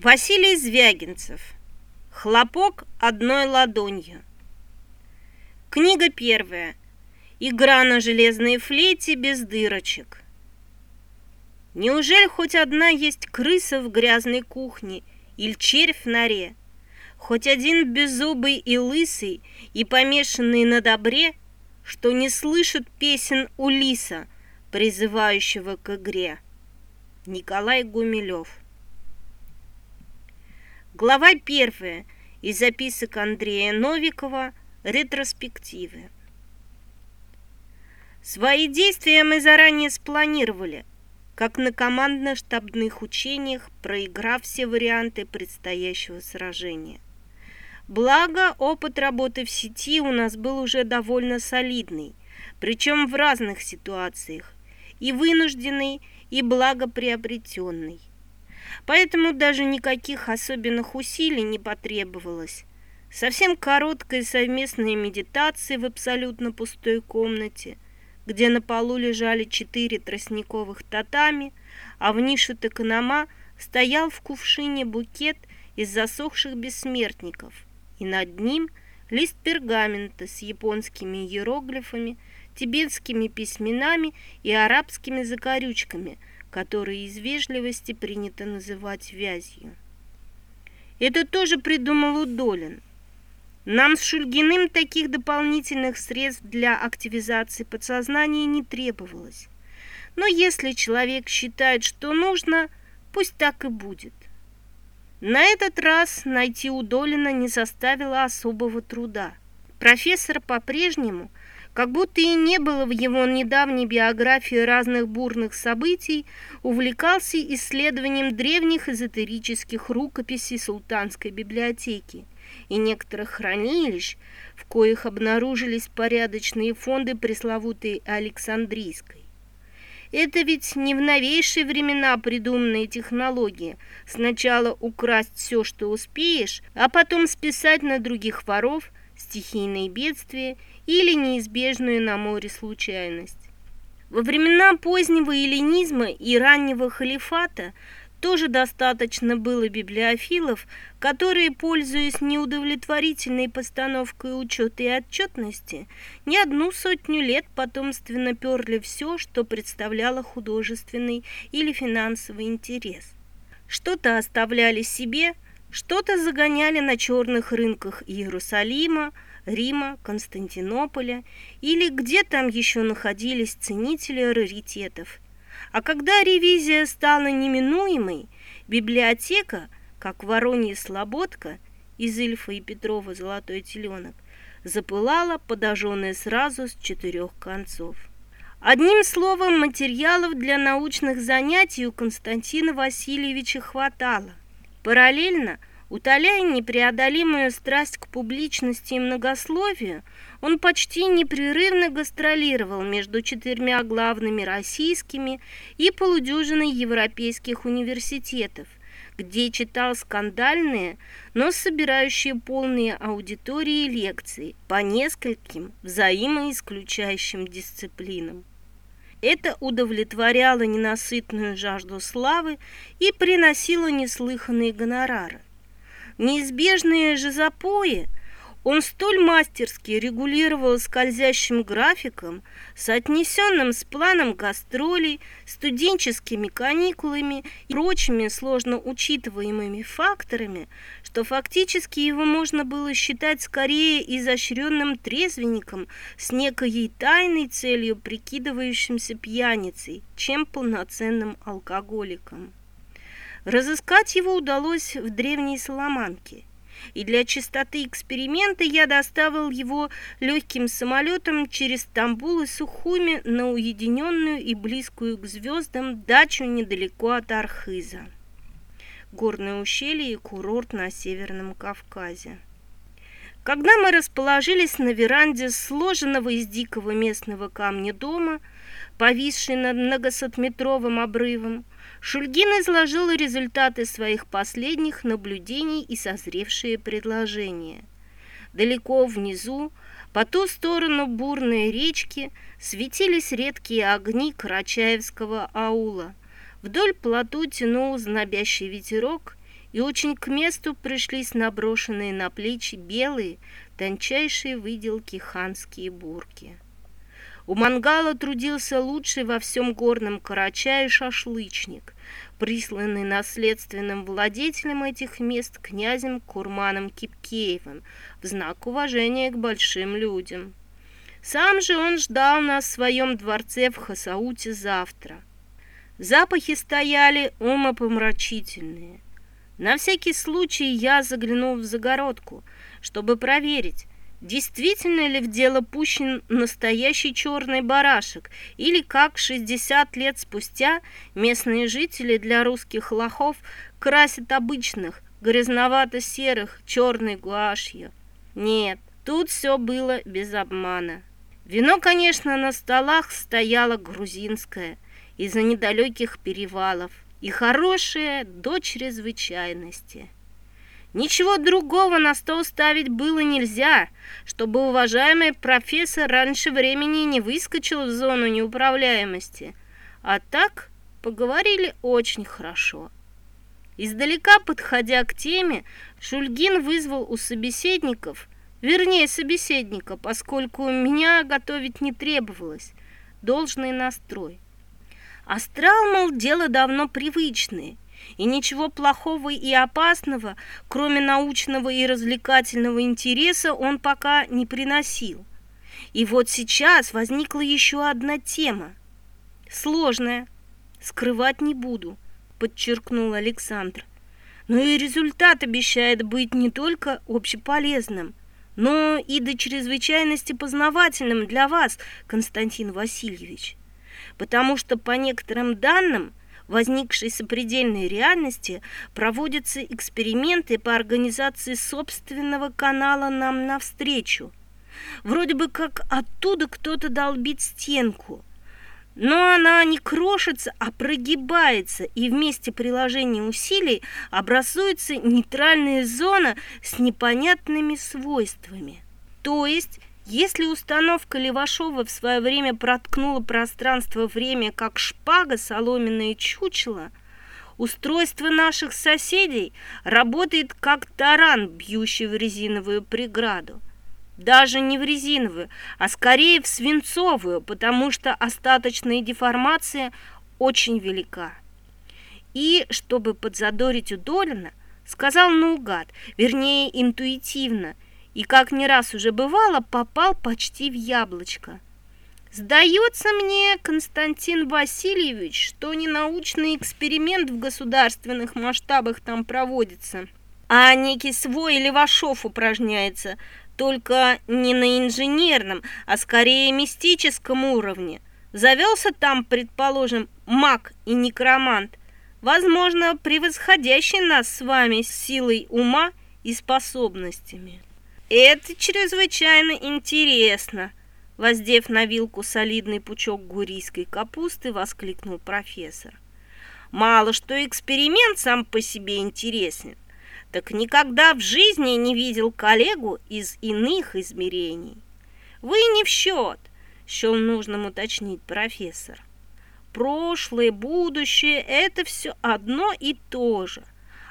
Василий Звягинцев. Хлопок одной ладонью. Книга первая. Игра на железной флейте без дырочек. Неужели хоть одна есть крыса в грязной кухне или червь в норе? Хоть один беззубый и лысый и помешанный на добре, что не слышит песен Улиса, призывающего к игре. Николай Гумилев Глава первая из записок Андрея Новикова «Ретроспективы». Свои действия мы заранее спланировали, как на командно-штабных учениях, проиграв все варианты предстоящего сражения. Благо, опыт работы в сети у нас был уже довольно солидный, причем в разных ситуациях, и вынужденный, и благоприобретенный поэтому даже никаких особенных усилий не потребовалось. Совсем короткая совместная медитация в абсолютно пустой комнате, где на полу лежали четыре тростниковых татами, а в нише токанома стоял в кувшине букет из засохших бессмертников, и над ним лист пергамента с японскими иероглифами, тибетскими письменами и арабскими закорючками – которые из вежливости принято называть вязью. Это тоже придумал Удолин. Нам с Шульгиным таких дополнительных средств для активизации подсознания не требовалось. Но если человек считает, что нужно, пусть так и будет. На этот раз найти Удолина не составило особого труда. Профессор по-прежнему – как будто и не было в его недавней биографии разных бурных событий, увлекался исследованием древних эзотерических рукописей султанской библиотеки и некоторых хранилищ, в коих обнаружились порядочные фонды пресловутой Александрийской. Это ведь не в новейшие времена придуманные технологии. Сначала украсть все, что успеешь, а потом списать на других воров стихийные бедствия или неизбежную на море случайность. Во времена позднего эллинизма и раннего халифата тоже достаточно было библиофилов, которые, пользуясь неудовлетворительной постановкой учета и отчетности, не одну сотню лет потомственно перли все, что представляло художественный или финансовый интерес. Что-то оставляли себе, что-то загоняли на черных рынках Иерусалима, Рима, Константинополя или где там еще находились ценители раритетов. А когда ревизия стала неминуемой, библиотека, как Воронья Слободка из Ильфа и Петрова «Золотой теленок», запылала, подожженная сразу с четырех концов. Одним словом, материалов для научных занятий у Константина Васильевича хватало. Параллельно – Утоляя непреодолимую страсть к публичности и многословию, он почти непрерывно гастролировал между четырьмя главными российскими и полудюжиной европейских университетов, где читал скандальные, но собирающие полные аудитории лекции по нескольким взаимоисключающим дисциплинам. Это удовлетворяло ненасытную жажду славы и приносило неслыханные гонорары неизбежные же запои он столь мастерски регулировал скользящим графиком, соотнесенным с планом гастролей, студенческими каникулами и прочими сложно учитываемыми факторами, что фактически его можно было считать скорее изощренным трезвенником с некой тайной целью прикидывающимся пьяницей, чем полноценным алкоголиком. Разыскать его удалось в древней Соломанке. И для чистоты эксперимента я доставил его легким самолетом через Стамбул и Сухуми на уединенную и близкую к звездам дачу недалеко от Архиза. Горное ущелье и курорт на Северном Кавказе. Когда мы расположились на веранде сложенного из дикого местного камня дома, повисшей над многосотметровым обрывом, Шульгин изложил результаты своих последних наблюдений и созревшие предложения. Далеко внизу, по ту сторону бурной речки, светились редкие огни Карачаевского аула. Вдоль плоту тянул знобящий ветерок, и очень к месту пришлись наброшенные на плечи белые, тончайшие выделки ханские бурки. У мангала трудился лучший во всем горном Карачае шашлычник, присланный наследственным владетелем этих мест князем Курманом Кипкеевым в знак уважения к большим людям. Сам же он ждал нас в своем дворце в Хасауте завтра. Запахи стояли умопомрачительные. На всякий случай я заглянул в загородку, чтобы проверить, Действительно ли в дело пущен настоящий черный барашек, или как 60 лет спустя местные жители для русских лохов красят обычных, грязновато-серых, черной гуашью? Нет, тут все было без обмана. Вино, конечно, на столах стояло грузинское, из-за недалеких перевалов, и хорошее до чрезвычайности. Ничего другого на стол ставить было нельзя, чтобы уважаемый профессор раньше времени не выскочил в зону неуправляемости. А так поговорили очень хорошо. Издалека, подходя к теме, Шульгин вызвал у собеседников, вернее собеседника, поскольку меня готовить не требовалось, должный настрой. Астрал, мол, дело давно привычное, и ничего плохого и опасного, кроме научного и развлекательного интереса, он пока не приносил. И вот сейчас возникла еще одна тема. Сложная. Скрывать не буду, подчеркнул Александр. Но и результат обещает быть не только общеполезным, но и до чрезвычайности познавательным для вас, Константин Васильевич. Потому что по некоторым данным – возникшей сопредельной реальности проводятся эксперименты по организации собственного канала нам навстречу. Вроде бы как оттуда кто-то долбит стенку, но она не крошится, а прогибается, и вместе приложения усилий образуется нейтральная зона с непонятными свойствами. То есть если установка Левашова в свое время проткнула пространство-время, как шпага соломенное чучело, устройство наших соседей работает как таран, бьющий в резиновую преграду. Даже не в резиновую, а скорее в свинцовую, потому что остаточная деформация очень велика. И, чтобы подзадорить Удолина, сказал наугад, вернее интуитивно – и, как не раз уже бывало, попал почти в яблочко. Сдается мне, Константин Васильевич, что не научный эксперимент в государственных масштабах там проводится, а некий свой Левашов упражняется, только не на инженерном, а скорее мистическом уровне. Завелся там, предположим, маг и некромант, возможно, превосходящий нас с вами силой ума и способностями. Это чрезвычайно интересно, воздев на вилку солидный пучок гурийской капусты, воскликнул профессор. Мало что эксперимент сам по себе интересен, так никогда в жизни не видел коллегу из иных измерений. Вы не в счет, счел нужным уточнить профессор. Прошлое, будущее – это все одно и то же.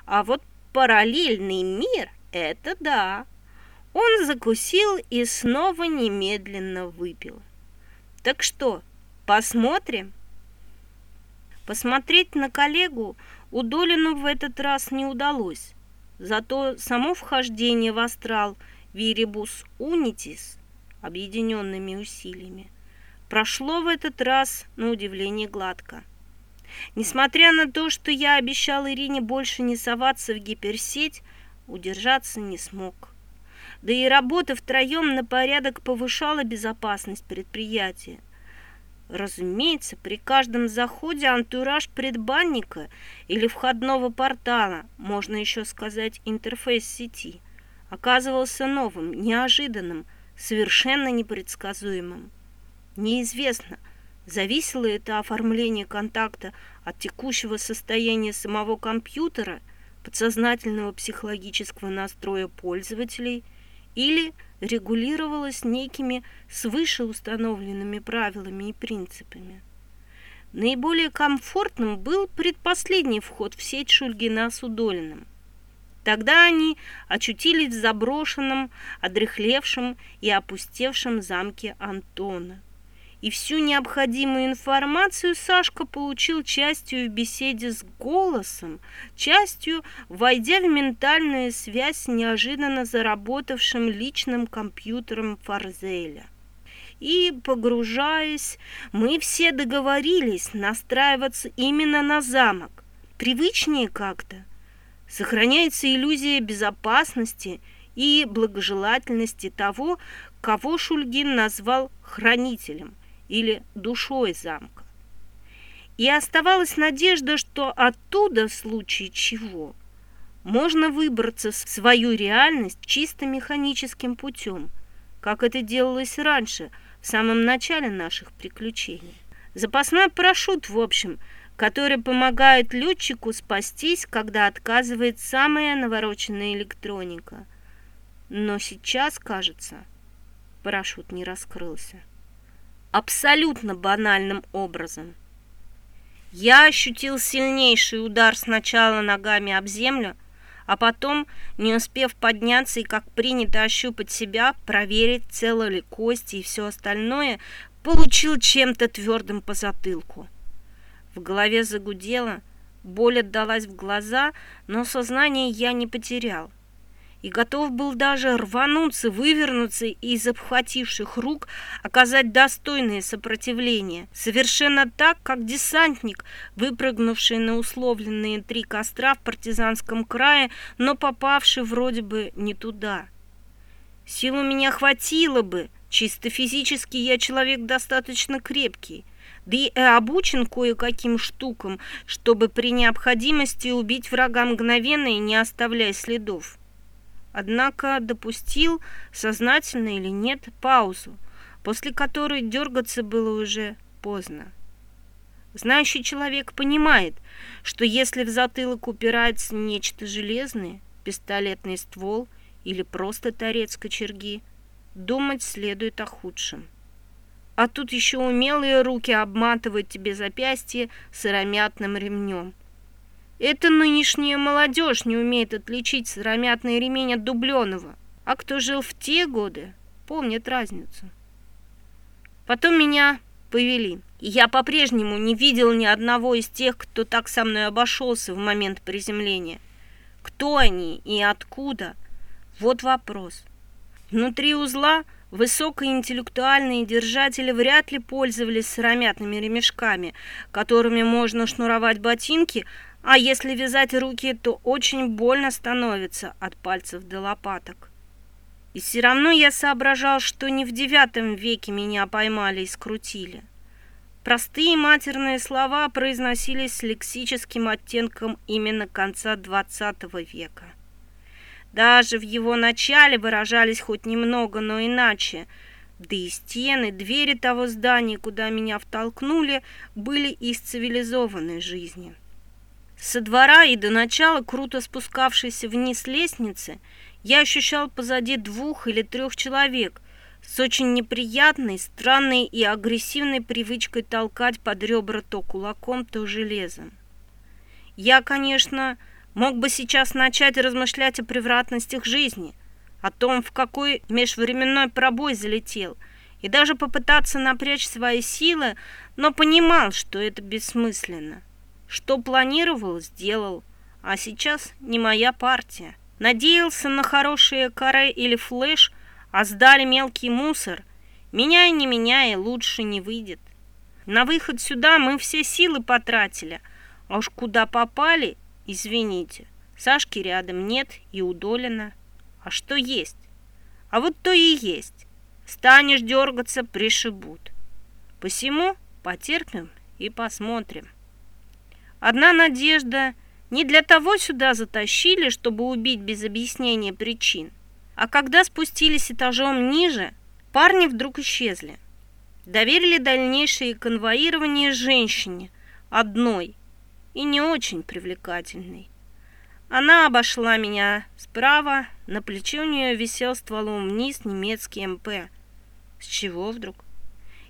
А вот параллельный мир – это да. Он закусил и снова немедленно выпил. Так что, посмотрим? Посмотреть на коллегу Удолину в этот раз не удалось. Зато само вхождение в астрал Вирибус Унитис объединенными усилиями прошло в этот раз на удивление гладко. Несмотря на то, что я обещал Ирине больше не соваться в гиперсеть, удержаться не смог. Да и работа втроем на порядок повышала безопасность предприятия. Разумеется, при каждом заходе антураж предбанника или входного портала, можно еще сказать интерфейс сети, оказывался новым, неожиданным, совершенно непредсказуемым. Неизвестно, зависело это оформление контакта от текущего состояния самого компьютера, подсознательного психологического настроя пользователей – или регулировалось некими свыше установленными правилами и принципами. Наиболее комфортным был предпоследний вход в сеть Шульгина с Удолиным. Тогда они очутились в заброшенном, одрехлевшем и опустевшем замке Антона. И всю необходимую информацию Сашка получил частью в беседе с голосом, частью войдя в ментальную связь с неожиданно заработавшим личным компьютером Фарзеля. И, погружаясь, мы все договорились настраиваться именно на замок. Привычнее как-то – Сохраняется иллюзия безопасности и благожелательности того, кого Шульгин назвал хранителем или душой замка. И оставалась надежда, что оттуда, в случае чего, можно выбраться в свою реальность чисто механическим путем, как это делалось раньше, в самом начале наших приключений. Запасной парашют, в общем – который помогает летчику спастись, когда отказывает самая навороченная электроника. Но сейчас, кажется, парашют не раскрылся. Абсолютно банальным образом. Я ощутил сильнейший удар сначала ногами об землю, а потом, не успев подняться и, как принято, ощупать себя, проверить, целы ли кости и все остальное, получил чем-то твердым по затылку. В голове загудело, боль отдалась в глаза, но сознание я не потерял. И готов был даже рвануться, вывернуться из обхвативших рук, оказать достойное сопротивление. Совершенно так, как десантник, выпрыгнувший на условленные три костра в партизанском крае, но попавший вроде бы не туда. Сил у меня хватило бы, чисто физически я человек достаточно крепкий да и обучен кое-каким штукам, чтобы при необходимости убить врага мгновенно и не оставляя следов. Однако допустил, сознательно или нет, паузу, после которой дергаться было уже поздно. Знающий человек понимает, что если в затылок упирается нечто железное, пистолетный ствол или просто торец кочерги, думать следует о худшем. А тут еще умелые руки обматывают тебе запястье сыромятным ремнем. Это нынешняя молодежь не умеет отличить сыромятный ремень от дубленого. А кто жил в те годы, помнит разницу. Потом меня повели. И я по-прежнему не видел ни одного из тех, кто так со мной обошелся в момент приземления. Кто они и откуда? Вот вопрос. Внутри узла Высокоинтеллектуальные держатели вряд ли пользовались сыромятными ремешками, которыми можно шнуровать ботинки, а если вязать руки, то очень больно становится от пальцев до лопаток. И все равно я соображал, что не в девятом веке меня поймали и скрутили. Простые матерные слова произносились с лексическим оттенком именно конца XX века. Даже в его начале выражались хоть немного, но иначе. Да и стены, двери того здания, куда меня втолкнули, были из цивилизованной жизни. Со двора и до начала круто спускавшейся вниз лестницы я ощущал позади двух или трех человек с очень неприятной, странной и агрессивной привычкой толкать под ребра то кулаком, то железом. Я, конечно, мог бы сейчас начать размышлять о превратностях жизни, о том, в какой межвременной пробой залетел, и даже попытаться напрячь свои силы, но понимал, что это бессмысленно. Что планировал, сделал, а сейчас не моя партия. Надеялся на хорошие каре или флеш, а сдали мелкий мусор. Меняй, не меняй, лучше не выйдет. На выход сюда мы все силы потратили, а уж куда попали, Извините, Сашки рядом нет и удолено. А что есть? А вот то и есть. Станешь дергаться, пришибут. Посему потерпим и посмотрим. Одна надежда не для того сюда затащили, чтобы убить без объяснения причин. А когда спустились этажом ниже, парни вдруг исчезли. Доверили дальнейшее конвоирование женщине, одной – и не очень привлекательной. Она обошла меня справа, на плече у нее висел стволом вниз немецкий МП. С чего вдруг?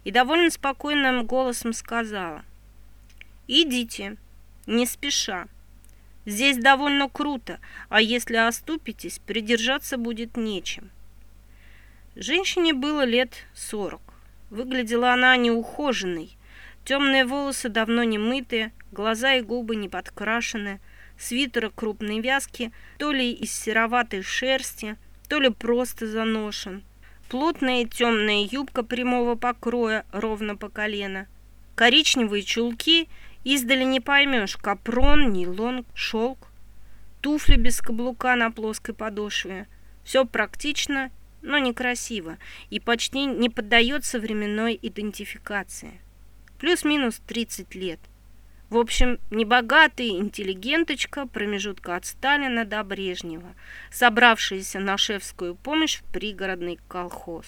И довольно спокойным голосом сказала. «Идите, не спеша. Здесь довольно круто, а если оступитесь, придержаться будет нечем. Женщине было лет сорок. Выглядела она неухоженной. Темные волосы давно не мытые, глаза и губы не подкрашены, свитера крупной вязки, то ли из сероватой шерсти, то ли просто заношен. Плотная темная юбка прямого покроя, ровно по колено. Коричневые чулки, издали не поймешь, капрон, нейлон, шелк. Туфли без каблука на плоской подошве. Все практично но некрасиво и почти не поддается временной идентификации. Плюс-минус 30 лет. В общем, небогатый интеллигенточка промежутка от Сталина до Брежнева, собравшаяся на шефскую помощь в пригородный колхоз.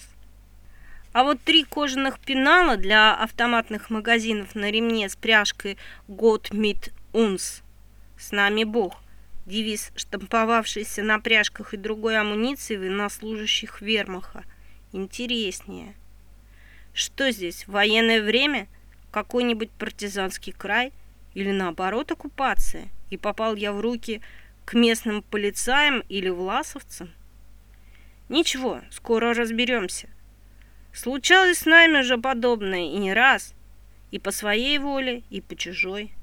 А вот три кожаных пенала для автоматных магазинов на ремне с пряжкой «Год мит унс» «С нами Бог» девиз, штамповавшийся на пряжках и другой амуниции военнослужащих вермаха. Интереснее. Что здесь, военное время? Какой-нибудь партизанский край? Или наоборот оккупация? И попал я в руки к местным полицаям или власовцам? Ничего, скоро разберемся. Случалось с нами уже подобное и не раз. И по своей воле, и по чужой.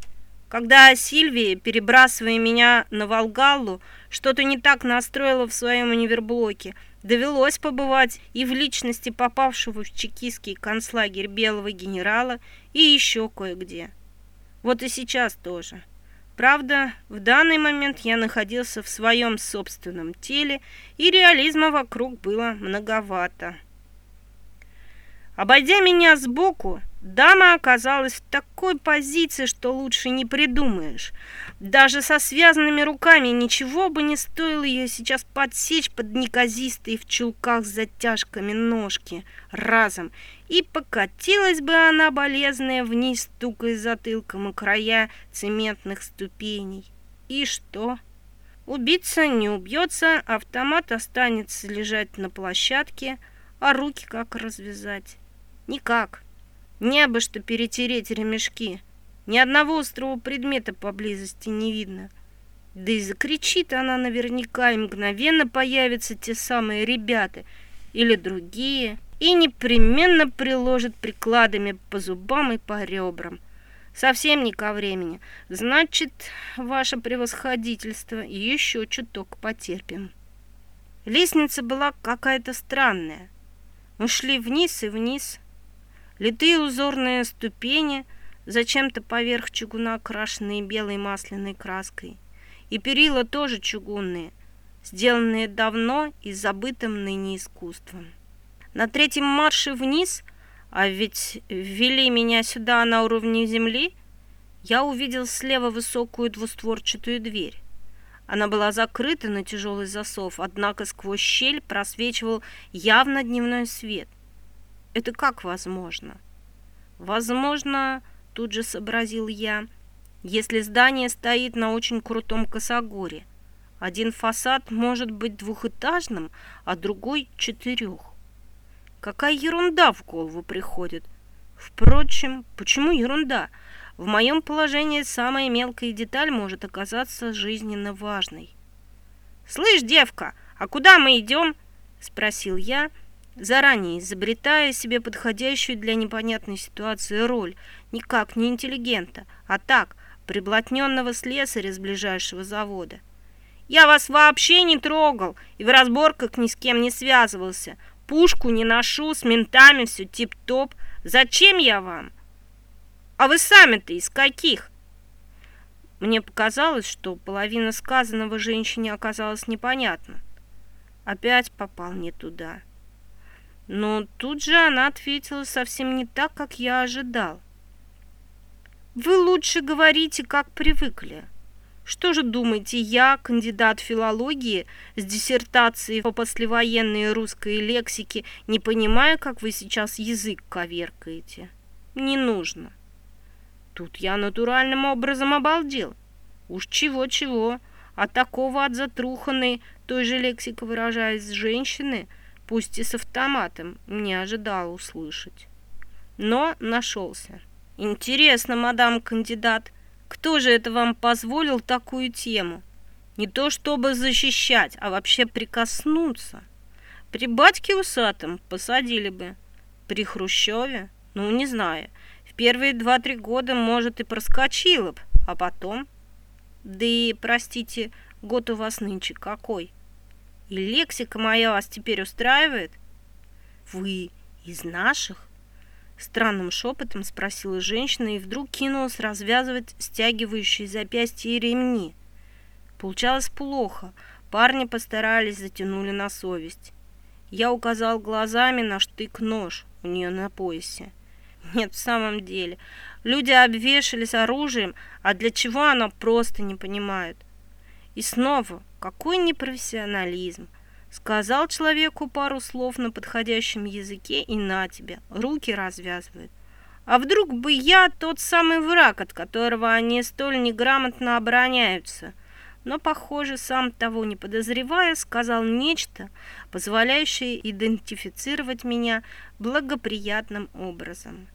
Когда Сильвия, перебрасывая меня на Волгаллу, что-то не так настроила в своем универблоке, довелось побывать и в личности попавшего в чекистский концлагерь белого генерала и еще кое-где. Вот и сейчас тоже. Правда, в данный момент я находился в своем собственном теле, и реализма вокруг было многовато. Обойдя меня сбоку, Дама оказалась в такой позиции, что лучше не придумаешь. Даже со связанными руками ничего бы не стоило ее сейчас подсечь под неказистые в чулках с затяжками ножки разом. И покатилась бы она болезная вниз, стукая затылком и края цементных ступеней. И что? Убиться не убьется, автомат останется лежать на площадке, а руки как развязать? Никак. Небо, что перетереть ремешки. Ни одного острого предмета поблизости не видно. Да и закричит она наверняка, и мгновенно появятся те самые ребята или другие, и непременно приложат прикладами по зубам и по ребрам. Совсем не ко времени. Значит, ваше превосходительство, еще чуток потерпим. Лестница была какая-то странная. Мы шли вниз и вниз, Литые узорные ступени, зачем-то поверх чугуна окрашенные белой масляной краской. И перила тоже чугунные, сделанные давно и забытым ныне искусством. На третьем марше вниз, а ведь ввели меня сюда на уровне земли, я увидел слева высокую двустворчатую дверь. Она была закрыта на тяжелый засов, однако сквозь щель просвечивал явно дневной свет – это как возможно? Возможно, тут же сообразил я, если здание стоит на очень крутом косогоре. Один фасад может быть двухэтажным, а другой четырех. Какая ерунда в голову приходит. Впрочем, почему ерунда? В моем положении самая мелкая деталь может оказаться жизненно важной. «Слышь, девка, а куда мы идем?» – спросил я – заранее изобретая себе подходящую для непонятной ситуации роль, никак не интеллигента, а так, приблотненного слесаря с ближайшего завода. «Я вас вообще не трогал и в разборках ни с кем не связывался. Пушку не ношу, с ментами все тип-топ. Зачем я вам? А вы сами-то из каких?» Мне показалось, что половина сказанного женщине оказалась непонятна. Опять попал не туда. Но тут же она ответила совсем не так, как я ожидал. «Вы лучше говорите, как привыкли. Что же думаете, я, кандидат филологии, с диссертацией по послевоенной русской лексике, не понимаю, как вы сейчас язык коверкаете? Не нужно». Тут я натуральным образом обалдел. Уж чего-чего, а такого от затруханной, той же лексикой выражаясь, женщины – пусть и с автоматом, не ожидал услышать. Но нашелся. Интересно, мадам кандидат, Кто же это вам позволил такую тему? Не то чтобы защищать, а вообще прикоснуться. При батьке усатом посадили бы. При Хрущеве? Ну, не знаю. В первые два-три года, может, и проскочила б, а потом... Да и, простите, год у вас нынче какой? И лексика моя вас теперь устраивает? Вы из наших? Странным шепотом спросила женщина и вдруг кинулась развязывать стягивающие запястья и ремни. Получалось плохо. Парни постарались, затянули на совесть. Я указал глазами на штык-нож у нее на поясе. Нет, в самом деле, люди обвешались оружием, а для чего она просто не понимает. И снова, какой непрофессионализм. Сказал человеку пару слов на подходящем языке и на тебе, руки развязывает. А вдруг бы я тот самый враг, от которого они столь неграмотно обороняются? Но, похоже, сам того не подозревая, сказал нечто, позволяющее идентифицировать меня благоприятным образом.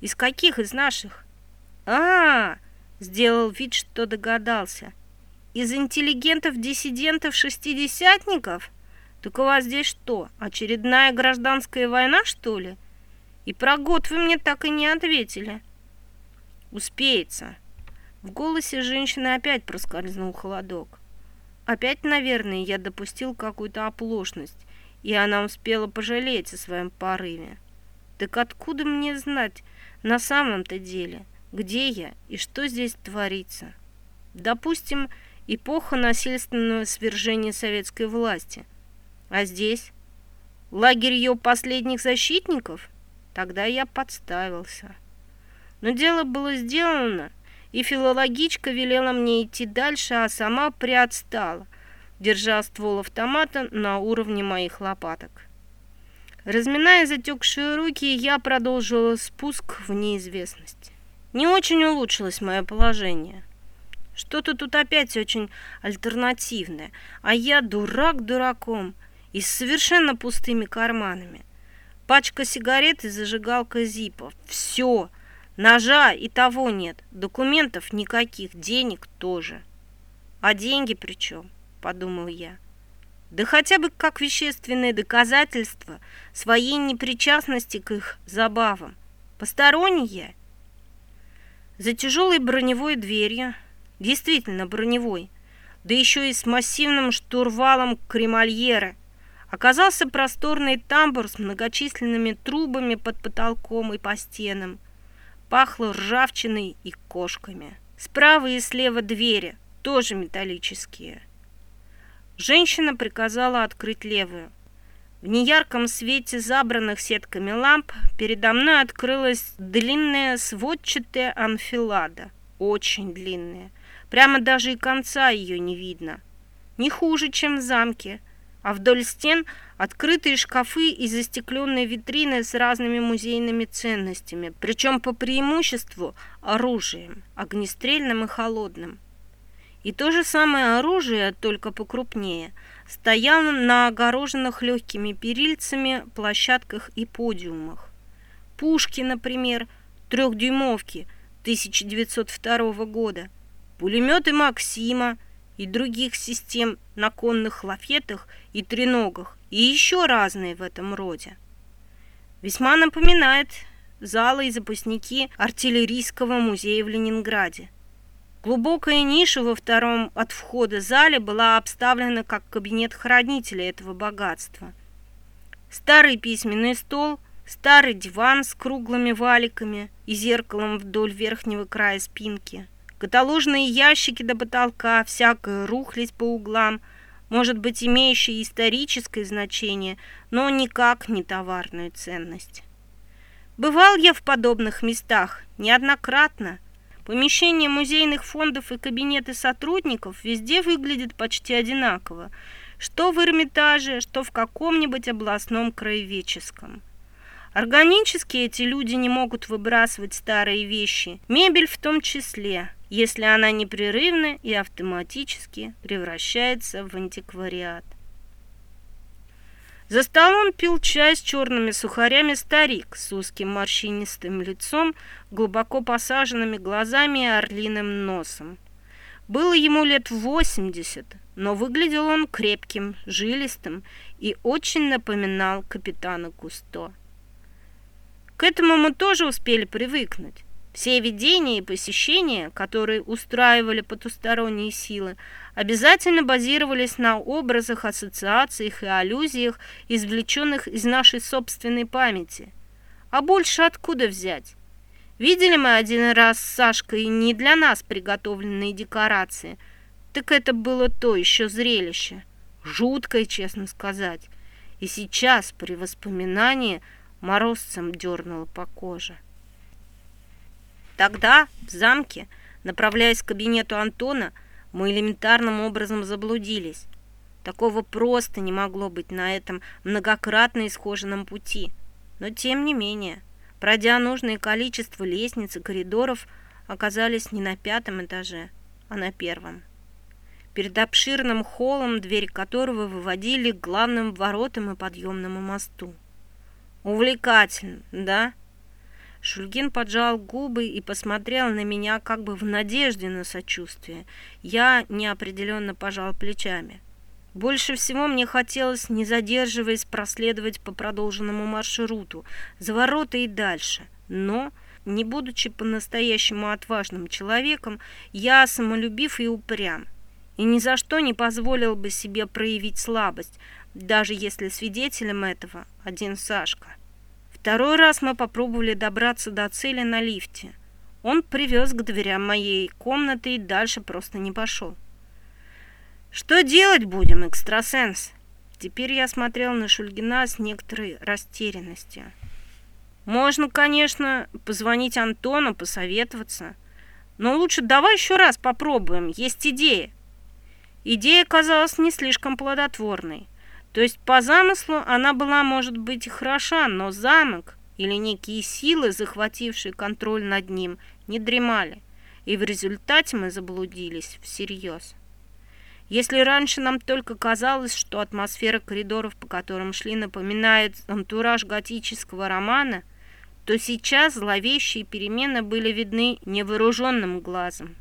«Из каких из наших?» а, -а, -а сделал вид, что догадался – из интеллигентов-диссидентов-шестидесятников? Так у вас здесь что, очередная гражданская война, что ли? И про год вы мне так и не ответили. Успеется. В голосе женщины опять проскользнул холодок. Опять, наверное, я допустил какую-то оплошность, и она успела пожалеть о своем порыве. Так откуда мне знать на самом-то деле, где я и что здесь творится? Допустим, эпоха насильственного свержения советской власти. А здесь? Лагерь ее последних защитников? Тогда я подставился. Но дело было сделано, и филологичка велела мне идти дальше, а сама приотстала, держа ствол автомата на уровне моих лопаток. Разминая затекшие руки, я продолжила спуск в неизвестность. Не очень улучшилось мое положение – что-то тут опять очень альтернативное, а я дурак дураком и с совершенно пустыми карманами. Пачка сигарет и зажигалка Зипа. Все. Ножа и того нет. Документов никаких, денег тоже. А деньги при чем? Подумал я. Да хотя бы как вещественное доказательство своей непричастности к их забавам. Посторонний. За тяжелой броневой дверью действительно броневой, да еще и с массивным штурвалом кремольера. Оказался просторный тамбур с многочисленными трубами под потолком и по стенам. Пахло ржавчиной и кошками. Справа и слева двери, тоже металлические. Женщина приказала открыть левую. В неярком свете забранных сетками ламп передо мной открылась длинная сводчатая анфилада, очень длинная, Прямо даже и конца ее не видно. Не хуже, чем в замке. А вдоль стен открытые шкафы и застекленные витрины с разными музейными ценностями, причем по преимуществу оружием, огнестрельным и холодным. И то же самое оружие, только покрупнее, стояло на огороженных легкими перильцами площадках и подиумах. Пушки, например, трехдюймовки 1902 года – пулеметы Максима и других систем на конных лафетах и треногах, и еще разные в этом роде. Весьма напоминает залы и запасники артиллерийского музея в Ленинграде. Глубокая ниша во втором от входа зале была обставлена как кабинет хранителя этого богатства. Старый письменный стол, старый диван с круглыми валиками и зеркалом вдоль верхнего края спинки – каталожные ящики до потолка, всякая рухлядь по углам, может быть, имеющая историческое значение, но никак не товарную ценность. Бывал я в подобных местах неоднократно. Помещения музейных фондов и кабинеты сотрудников везде выглядят почти одинаково, что в Эрмитаже, что в каком-нибудь областном краеведческом. Органически эти люди не могут выбрасывать старые вещи, мебель в том числе, если она непрерывно и автоматически превращается в антиквариат. За столом пил чай с черными сухарями старик с узким морщинистым лицом, глубоко посаженными глазами и орлиным носом. Было ему лет восемьдесят, но выглядел он крепким, жилистым и очень напоминал капитана Кусто. К этому мы тоже успели привыкнуть. Все видения и посещения, которые устраивали потусторонние силы, обязательно базировались на образах, ассоциациях и аллюзиях, извлеченных из нашей собственной памяти. А больше откуда взять? Видели мы один раз с Сашкой не для нас приготовленные декорации, так это было то еще зрелище. Жуткое, честно сказать. И сейчас, при воспоминании, морозцем дернуло по коже. Тогда, в замке, направляясь к кабинету Антона, мы элементарным образом заблудились. Такого просто не могло быть на этом многократно исхоженном пути. Но тем не менее, пройдя нужное количество лестниц и коридоров, оказались не на пятом этаже, а на первом. Перед обширным холлом, двери которого выводили к главным воротам и подъемному мосту. Увлекательно, да? Шульгин поджал губы и посмотрел на меня как бы в надежде на сочувствие. Я неопределенно пожал плечами. Больше всего мне хотелось, не задерживаясь, проследовать по продолженному маршруту, за ворота и дальше. Но, не будучи по-настоящему отважным человеком, я самолюбив и упрям. И ни за что не позволил бы себе проявить слабость, даже если свидетелем этого один Сашка. Второй раз мы попробовали добраться до цели на лифте. Он привез к дверям моей комнаты и дальше просто не пошел. «Что делать будем, экстрасенс?» Теперь я смотрел на Шульгина с некоторой растерянностью. «Можно, конечно, позвонить Антону, посоветоваться. Но лучше давай еще раз попробуем, есть идея». Идея казалась не слишком плодотворной. То есть по замыслу она была, может быть, и хороша, но замок или некие силы, захватившие контроль над ним, не дремали, и в результате мы заблудились всерьез. Если раньше нам только казалось, что атмосфера коридоров, по которым шли, напоминает антураж готического романа, то сейчас зловещие перемены были видны невооруженным глазом.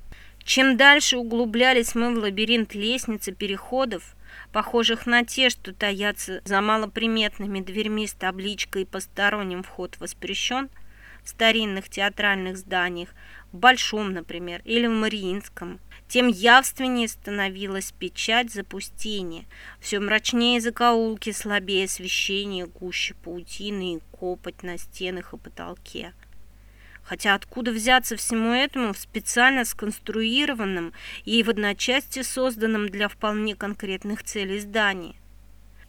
Чем дальше углублялись мы в лабиринт лестниц и переходов, похожих на те, что таятся за малоприметными дверьми с табличкой «Посторонним вход воспрещен» в старинных театральных зданиях, в Большом, например, или в Мариинском, тем явственнее становилась печать запустения, все мрачнее закоулки, слабее освещение, гуще паутины и копоть на стенах и потолке. Хотя откуда взяться всему этому в специально сконструированном и в одночасье созданном для вполне конкретных целей здании?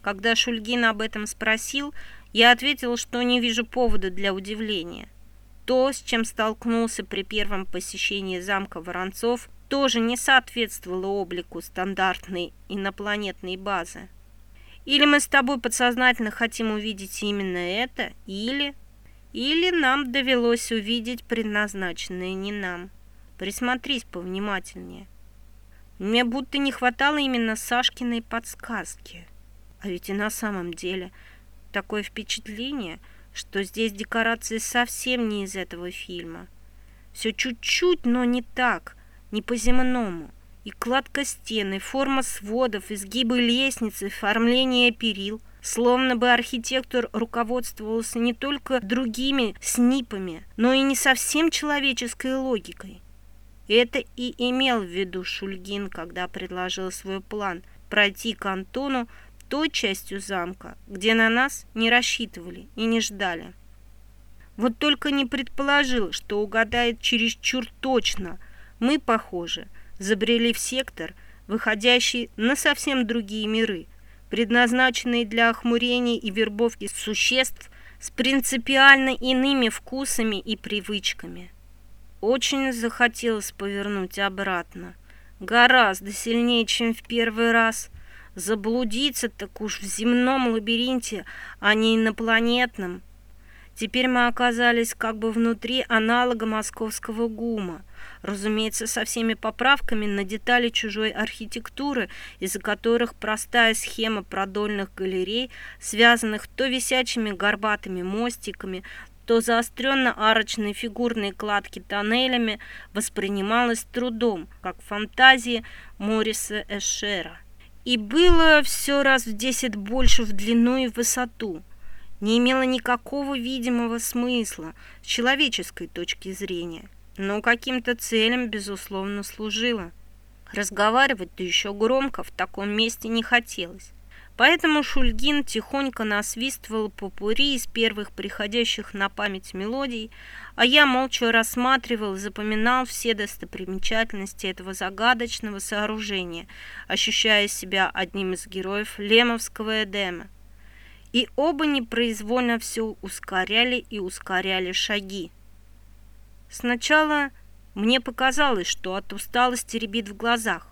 Когда Шульгин об этом спросил, я ответил, что не вижу повода для удивления. То, с чем столкнулся при первом посещении замка Воронцов, тоже не соответствовало облику стандартной инопланетной базы. Или мы с тобой подсознательно хотим увидеть именно это, или или нам довелось увидеть предназначенное не нам. Присмотрись повнимательнее. Мне будто не хватало именно Сашкиной подсказки. А ведь и на самом деле такое впечатление, что здесь декорации совсем не из этого фильма. Все чуть-чуть, но не так, не по-земному. И кладка стены, форма сводов, изгибы лестницы, оформление перил – Словно бы архитектор руководствовался не только другими снипами, но и не совсем человеческой логикой. Это и имел в виду Шульгин, когда предложил свой план пройти к Антону той частью замка, где на нас не рассчитывали и не ждали. Вот только не предположил, что угадает чересчур точно. Мы, похоже, забрели в сектор, выходящий на совсем другие миры, предназначенные для охмурения и вербовки существ с принципиально иными вкусами и привычками. Очень захотелось повернуть обратно, гораздо сильнее, чем в первый раз. Заблудиться так уж в земном лабиринте, а не инопланетном. Теперь мы оказались как бы внутри аналога московского ГУМа, разумеется, со всеми поправками на детали чужой архитектуры, из-за которых простая схема продольных галерей, связанных то висячими горбатыми мостиками, то заостренно-арочные фигурные кладки тоннелями воспринималась трудом, как фантазии Мориса Эшера. И было все раз в десять больше в длину и в высоту. Не имело никакого видимого смысла с человеческой точки зрения, но каким-то целям, безусловно, служило. Разговаривать-то еще громко в таком месте не хотелось. Поэтому Шульгин тихонько насвистывал попури из первых приходящих на память мелодий, а я молча рассматривал и запоминал все достопримечательности этого загадочного сооружения, ощущая себя одним из героев Лемовского Эдема. И оба непроизвольно все ускоряли и ускоряли шаги. Сначала мне показалось, что от усталости рябит в глазах.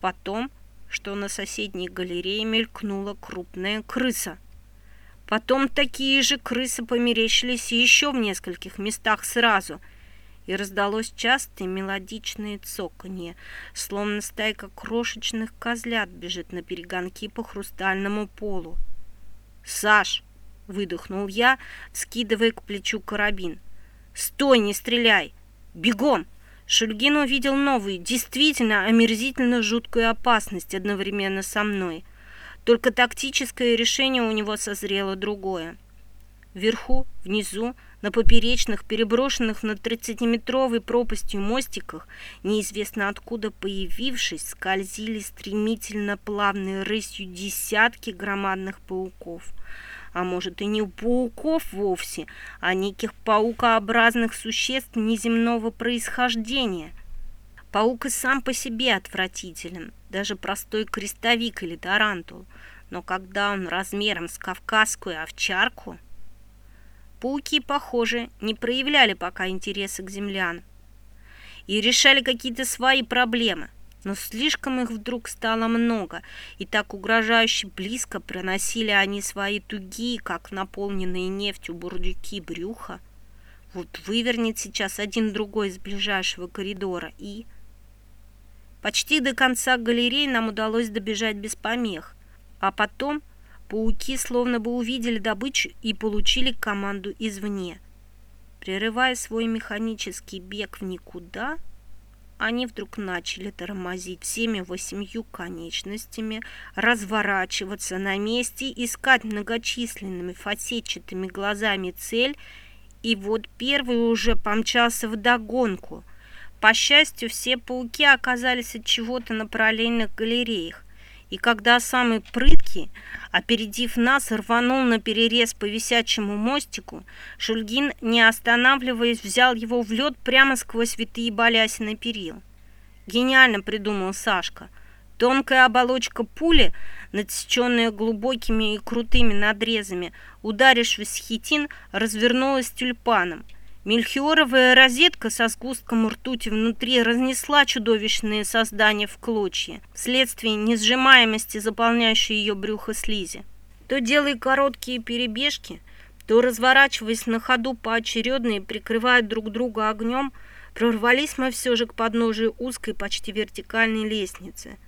Потом – что на соседней галерее мелькнула крупная крыса. Потом такие же крысы померещились еще в нескольких местах сразу, и раздалось частое мелодичное цоканье, словно стайка крошечных козлят бежит на перегонки по хрустальному полу. «Саш!» — выдохнул я, скидывая к плечу карабин. «Стой, не стреляй! Бегом!» Шульгин увидел новую, действительно омерзительно жуткую опасность одновременно со мной. Только тактическое решение у него созрело другое. Вверху, внизу, на поперечных, переброшенных на 30-метровой пропастью мостиках, неизвестно откуда появившись, скользили стремительно плавной рысью десятки громадных пауков – а может и не пауков вовсе, а неких паукообразных существ неземного происхождения. Паук и сам по себе отвратителен, даже простой крестовик или тарантул, но когда он размером с кавказскую овчарку... Пауки, похоже, не проявляли пока интереса к землян и решали какие-то свои проблемы – но слишком их вдруг стало много, и так угрожающе близко проносили они свои тугие, как наполненные нефтью бурдюки брюха. Вот вывернет сейчас один другой из ближайшего коридора и... Почти до конца галереи нам удалось добежать без помех, а потом пауки словно бы увидели добычу и получили команду извне. Прерывая свой механический бег в никуда, они вдруг начали тормозить всеми восемью конечностями, разворачиваться на месте, искать многочисленными фасетчатыми глазами цель, и вот первый уже помчался в догонку. По счастью, все пауки оказались от чего-то на параллельных галереях, и когда самый прыткий, опередив нас, рванул на перерез по висячему мостику, Шульгин, не останавливаясь, взял его в лед прямо сквозь витые балясины перил. Гениально придумал Сашка. Тонкая оболочка пули, надсеченная глубокими и крутыми надрезами, ударившись хитин, развернулась тюльпаном – Мельхиоровая розетка со сгустком ртути внутри разнесла чудовищные создания в клочья, вследствие несжимаемости, заполняющей ее брюхо слизи. То делая короткие перебежки, то разворачиваясь на ходу поочередно и прикрывая друг друга огнем, прорвались мы все же к подножию узкой, почти вертикальной лестницы.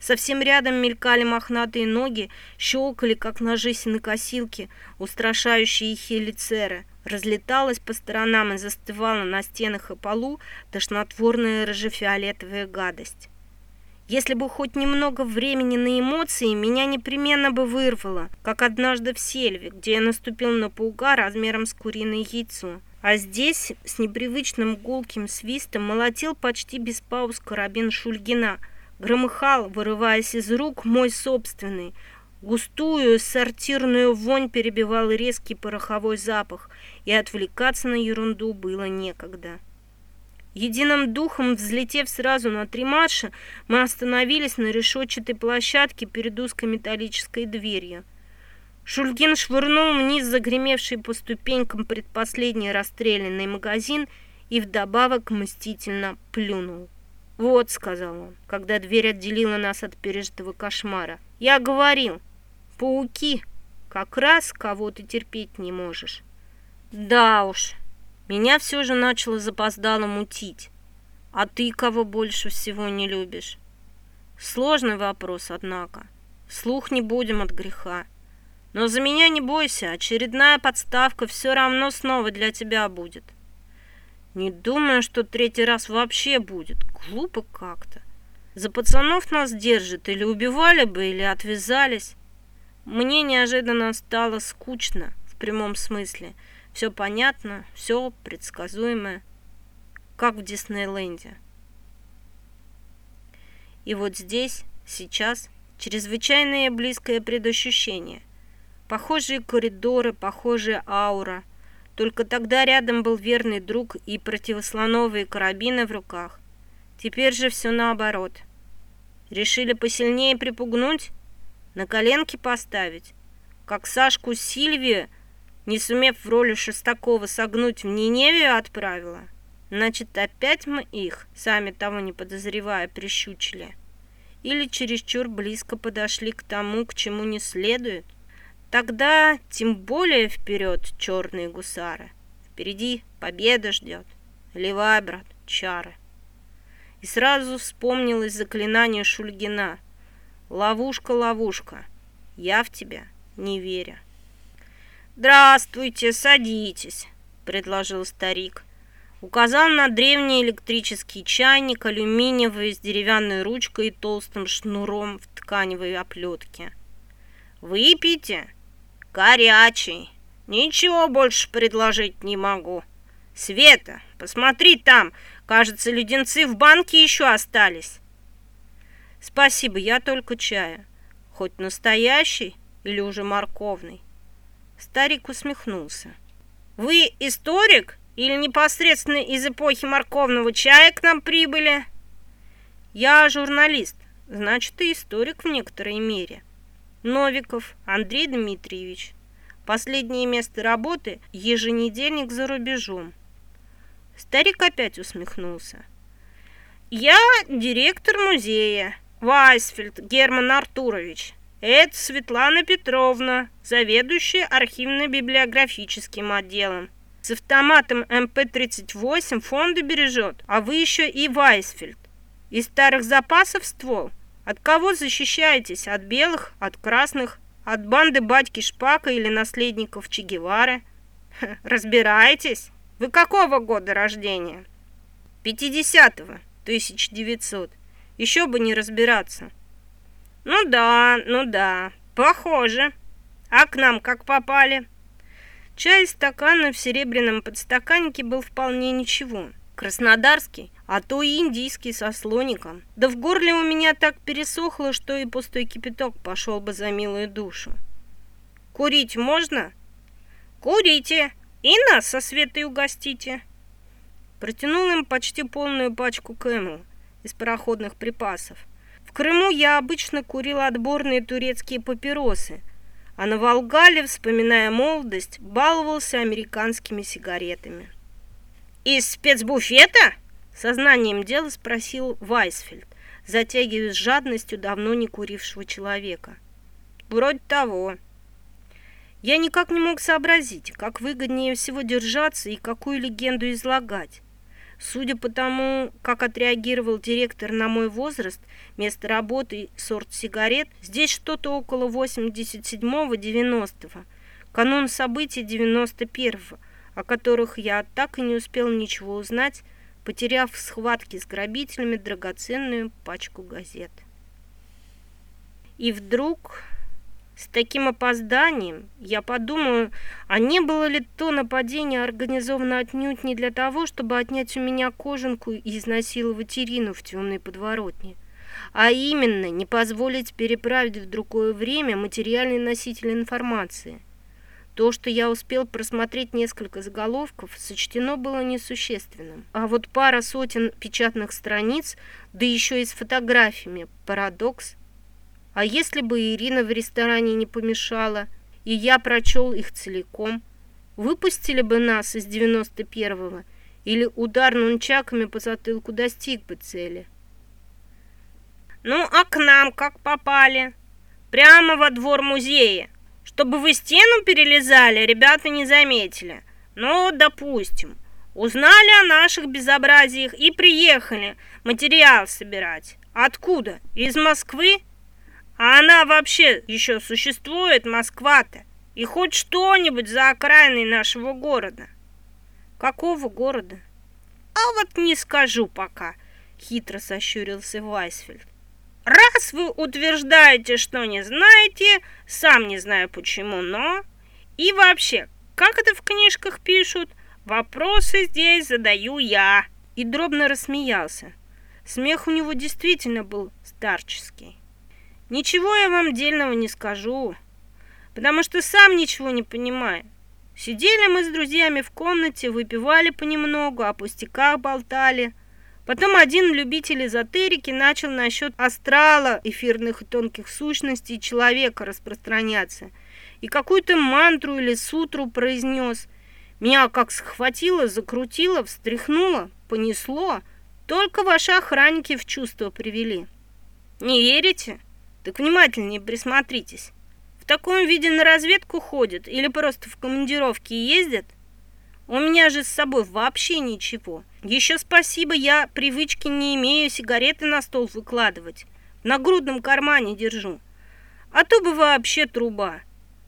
Совсем рядом мелькали мохнатые ноги, щелкали, как ножи синокосилки, устрашающие хелицеры – разлеталась по сторонам и застывала на стенах и полу тошнотворная рыжефиолетовая гадость. Если бы хоть немного времени на эмоции, меня непременно бы вырвало, как однажды в сельве, где я наступил на паука размером с куриное яйцо. А здесь с непривычным гулким свистом молотил почти без пауз карабин Шульгина, громыхал, вырываясь из рук, мой собственный, Густую сортирную вонь перебивал резкий пороховой запах, и отвлекаться на ерунду было некогда. Единым духом, взлетев сразу на три марша, мы остановились на решетчатой площадке перед узкой металлической дверью. Шульгин швырнул вниз загремевший по ступенькам предпоследний расстрелянный магазин и вдобавок мстительно плюнул. «Вот», — сказал он, когда дверь отделила нас от пережитого кошмара, — «я говорил, Пауки, как раз кого ты терпеть не можешь. Да уж, меня все же начало запоздало мутить. А ты кого больше всего не любишь? Сложный вопрос, однако. Слух не будем от греха. Но за меня не бойся, очередная подставка все равно снова для тебя будет. Не думаю, что третий раз вообще будет. Глупо как-то. За пацанов нас держат, или убивали бы, или отвязались. Мне неожиданно стало скучно, в прямом смысле. Все понятно, все предсказуемое, как в Диснейленде. И вот здесь, сейчас, чрезвычайное близкое предощущение. Похожие коридоры, похожая аура. Только тогда рядом был верный друг и противослоновые карабины в руках. Теперь же все наоборот. Решили посильнее припугнуть? На коленки поставить? Как Сашку Сильвию, не сумев в роли Шестакова согнуть в Ниневию отправила? Значит, опять мы их, сами того не подозревая, прищучили? Или чересчур близко подошли к тому, к чему не следует? Тогда тем более вперед, черные гусары. Впереди победа ждет. Левай, брат, чары. И сразу вспомнилось заклинание Шульгина. Ловушка, ловушка. Я в тебя не верю. «Здравствуйте, садитесь», — предложил старик. Указал на древний электрический чайник, алюминиевый, с деревянной ручкой и толстым шнуром в тканевой оплетке. «Выпейте. Горячий. Ничего больше предложить не могу. Света, посмотри там, кажется, леденцы в банке еще остались». «Спасибо, я только чая. Хоть настоящий или уже морковный?» Старик усмехнулся. «Вы историк или непосредственно из эпохи морковного чая к нам прибыли?» «Я журналист, значит, и историк в некоторой мере. Новиков Андрей Дмитриевич. Последнее место работы – еженедельник за рубежом». Старик опять усмехнулся. «Я директор музея, Вайсфельд Герман Артурович. Это Светлана Петровна, заведующая архивно-библиографическим отделом. С автоматом МП-38 фонды бережет, а вы еще и Вайсфельд. Из старых запасов ствол. От кого защищаетесь? От белых, от красных, от банды батьки Шпака или наследников Че Гевары? Разбираетесь? Вы какого года рождения? 50-го, 1900. Еще бы не разбираться. Ну да, ну да, похоже. А к нам как попали? Чай из стакана в серебряном подстаканнике был вполне ничего. Краснодарский, а то и индийский со слоником. Да в горле у меня так пересохло, что и пустой кипяток пошел бы за милую душу. Курить можно? Курите. И нас со Светой угостите. Протянул им почти полную пачку Кэмл из пароходных припасов. В Крыму я обычно курила отборные турецкие папиросы, а на Волгале, вспоминая молодость, баловался американскими сигаретами. «Из спецбуфета?» – сознанием дела спросил Вайсфельд, затягивая с жадностью давно не курившего человека. «Вроде того». Я никак не мог сообразить, как выгоднее всего держаться и какую легенду излагать. Судя по тому, как отреагировал директор на мой возраст, место работы, сорт сигарет, здесь что-то около 87-90-го, канун событий 91-го, о которых я так и не успел ничего узнать, потеряв в схватке с грабителями драгоценную пачку газет. И вдруг с таким опозданием я подумаю, а не было ли то нападение организовано отнюдь не для того, чтобы отнять у меня кожанку и изнасиловать Ирину в темной подворотне, а именно не позволить переправить в другое время материальный носитель информации. То, что я успел просмотреть несколько заголовков, сочтено было несущественным. А вот пара сотен печатных страниц, да еще и с фотографиями, парадокс – а если бы Ирина в ресторане не помешала, и я прочел их целиком, выпустили бы нас из 91-го, или удар нунчаками по затылку достиг бы цели. Ну, а к нам как попали? Прямо во двор музея. Чтобы вы стену перелезали, ребята не заметили. Ну, допустим, узнали о наших безобразиях и приехали материал собирать. Откуда? Из Москвы? А она вообще еще существует, Москва-то? И хоть что-нибудь за окраиной нашего города. Какого города? А вот не скажу пока, хитро сощурился Вайсфельд. Раз вы утверждаете, что не знаете, сам не знаю почему, но... И вообще, как это в книжках пишут? Вопросы здесь задаю я. И дробно рассмеялся. Смех у него действительно был старческий. Ничего я вам дельного не скажу, потому что сам ничего не понимаю. Сидели мы с друзьями в комнате, выпивали понемногу, о пустяках болтали. Потом один любитель эзотерики начал насчет астрала, эфирных и тонких сущностей человека распространяться. И какую-то мантру или сутру произнес. Меня как схватило, закрутило, встряхнуло, понесло. Только ваши охранники в чувство привели. Не верите? Так внимательнее присмотритесь. В таком виде на разведку ходят или просто в командировке ездят? У меня же с собой вообще ничего. Еще спасибо, я привычки не имею сигареты на стол выкладывать. На грудном кармане держу. А то бы вообще труба.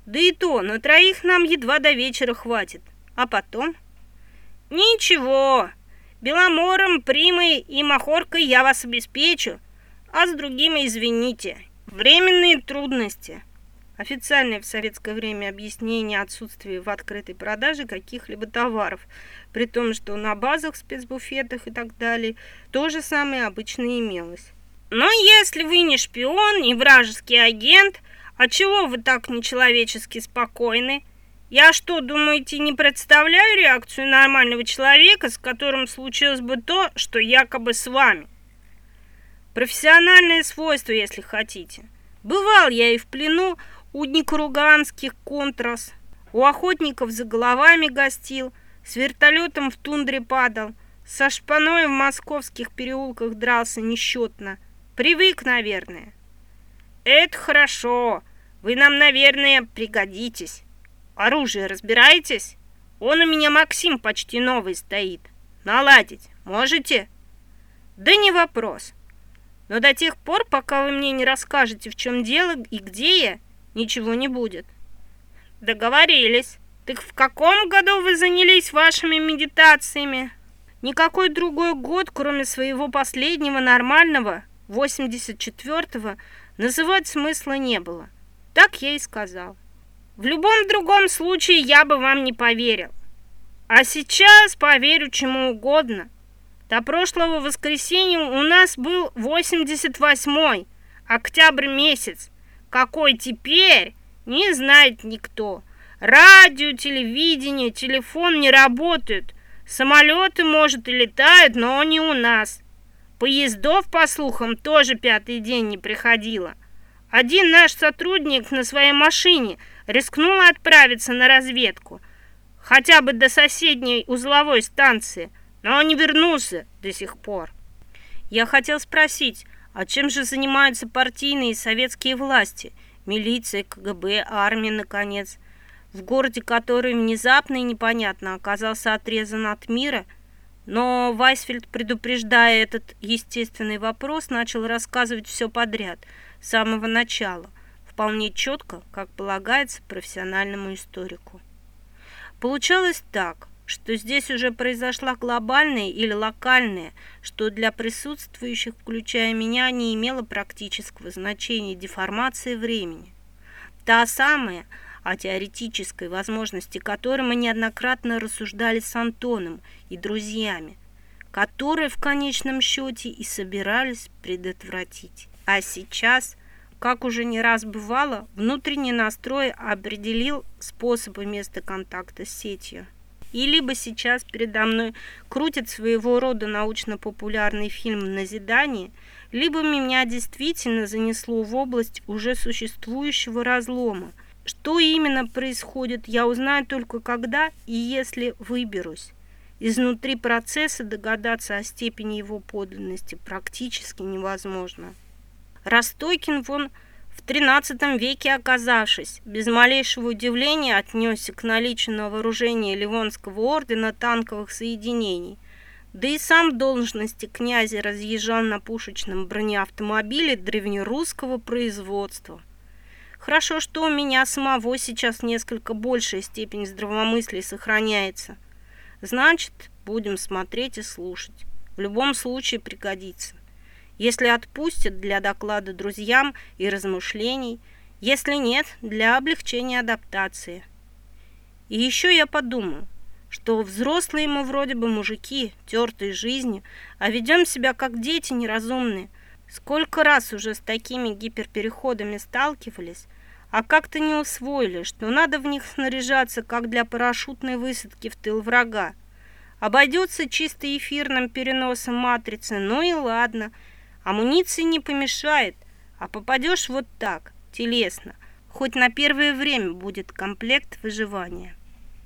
Да и то, на троих нам едва до вечера хватит. А потом? Ничего. Беломором, Примой и Махоркой я вас обеспечу. А с другими извините. Временные трудности. Официальное в советское время объяснение отсутствия в открытой продаже каких-либо товаров, при том, что на базах, спецбуфетах и так далее то же самое обычно имелось. Но если вы не шпион, не вражеский агент, а чего вы так нечеловечески спокойны? Я что, думаете, не представляю реакцию нормального человека, с которым случилось бы то, что якобы с вами? Профессиональные свойства, если хотите. Бывал я и в плену у никруганских контрас, у охотников за головами гостил, с вертолетом в тундре падал, со шпаной в московских переулках дрался несчетно. Привык, наверное. Это хорошо. Вы нам, наверное, пригодитесь. Оружие разбираетесь? Он у меня Максим почти новый стоит. Наладить можете? Да не вопрос. Но до тех пор, пока вы мне не расскажете, в чем дело и где я, ничего не будет. Договорились. Так в каком году вы занялись вашими медитациями? Никакой другой год, кроме своего последнего нормального, 84-го, называть смысла не было. Так я и сказал. В любом другом случае я бы вам не поверил. А сейчас поверю чему угодно – до прошлого воскресенья у нас был 88-й, октябрь месяц. Какой теперь, не знает никто. Радио, телевидение, телефон не работают. Самолеты, может, и летают, но не у нас. Поездов, по слухам, тоже пятый день не приходило. Один наш сотрудник на своей машине рискнул отправиться на разведку, хотя бы до соседней узловой станции – но он не вернулся до сих пор. Я хотел спросить, а чем же занимаются партийные и советские власти? Милиция, КГБ, армия, наконец. В городе, который внезапно и непонятно оказался отрезан от мира, но Вайсфельд, предупреждая этот естественный вопрос, начал рассказывать все подряд, с самого начала, вполне четко, как полагается профессиональному историку. Получалось так что здесь уже произошла глобальная или локальная, что для присутствующих, включая меня, не имело практического значения деформации времени. Та самая, о теоретической возможности которой мы неоднократно рассуждали с Антоном и друзьями, которые в конечном счете и собирались предотвратить. А сейчас, как уже не раз бывало, внутренний настрой определил способы места контакта с сетью. И либо сейчас передо мной крутит своего рода научно-популярный фильм «Назидание», либо меня действительно занесло в область уже существующего разлома. Что именно происходит, я узнаю только когда и если выберусь. Изнутри процесса догадаться о степени его подлинности практически невозможно. Ростойкин вон в XIII веке оказавшись, без малейшего удивления отнесся к наличию на вооружении Ливонского ордена танковых соединений, да и сам в должности князя разъезжал на пушечном бронеавтомобиле древнерусского производства. Хорошо, что у меня самого сейчас несколько большая степень здравомыслия сохраняется. Значит, будем смотреть и слушать. В любом случае пригодится если отпустят для доклада друзьям и размышлений, если нет, для облегчения адаптации. И еще я подумал, что взрослые мы вроде бы мужики, тертые жизнью, а ведем себя как дети неразумные. Сколько раз уже с такими гиперпереходами сталкивались, а как-то не усвоили, что надо в них снаряжаться, как для парашютной высадки в тыл врага. Обойдется чисто эфирным переносом матрицы, ну и ладно – Амуниции не помешает, а попадешь вот так, телесно, хоть на первое время будет комплект выживания.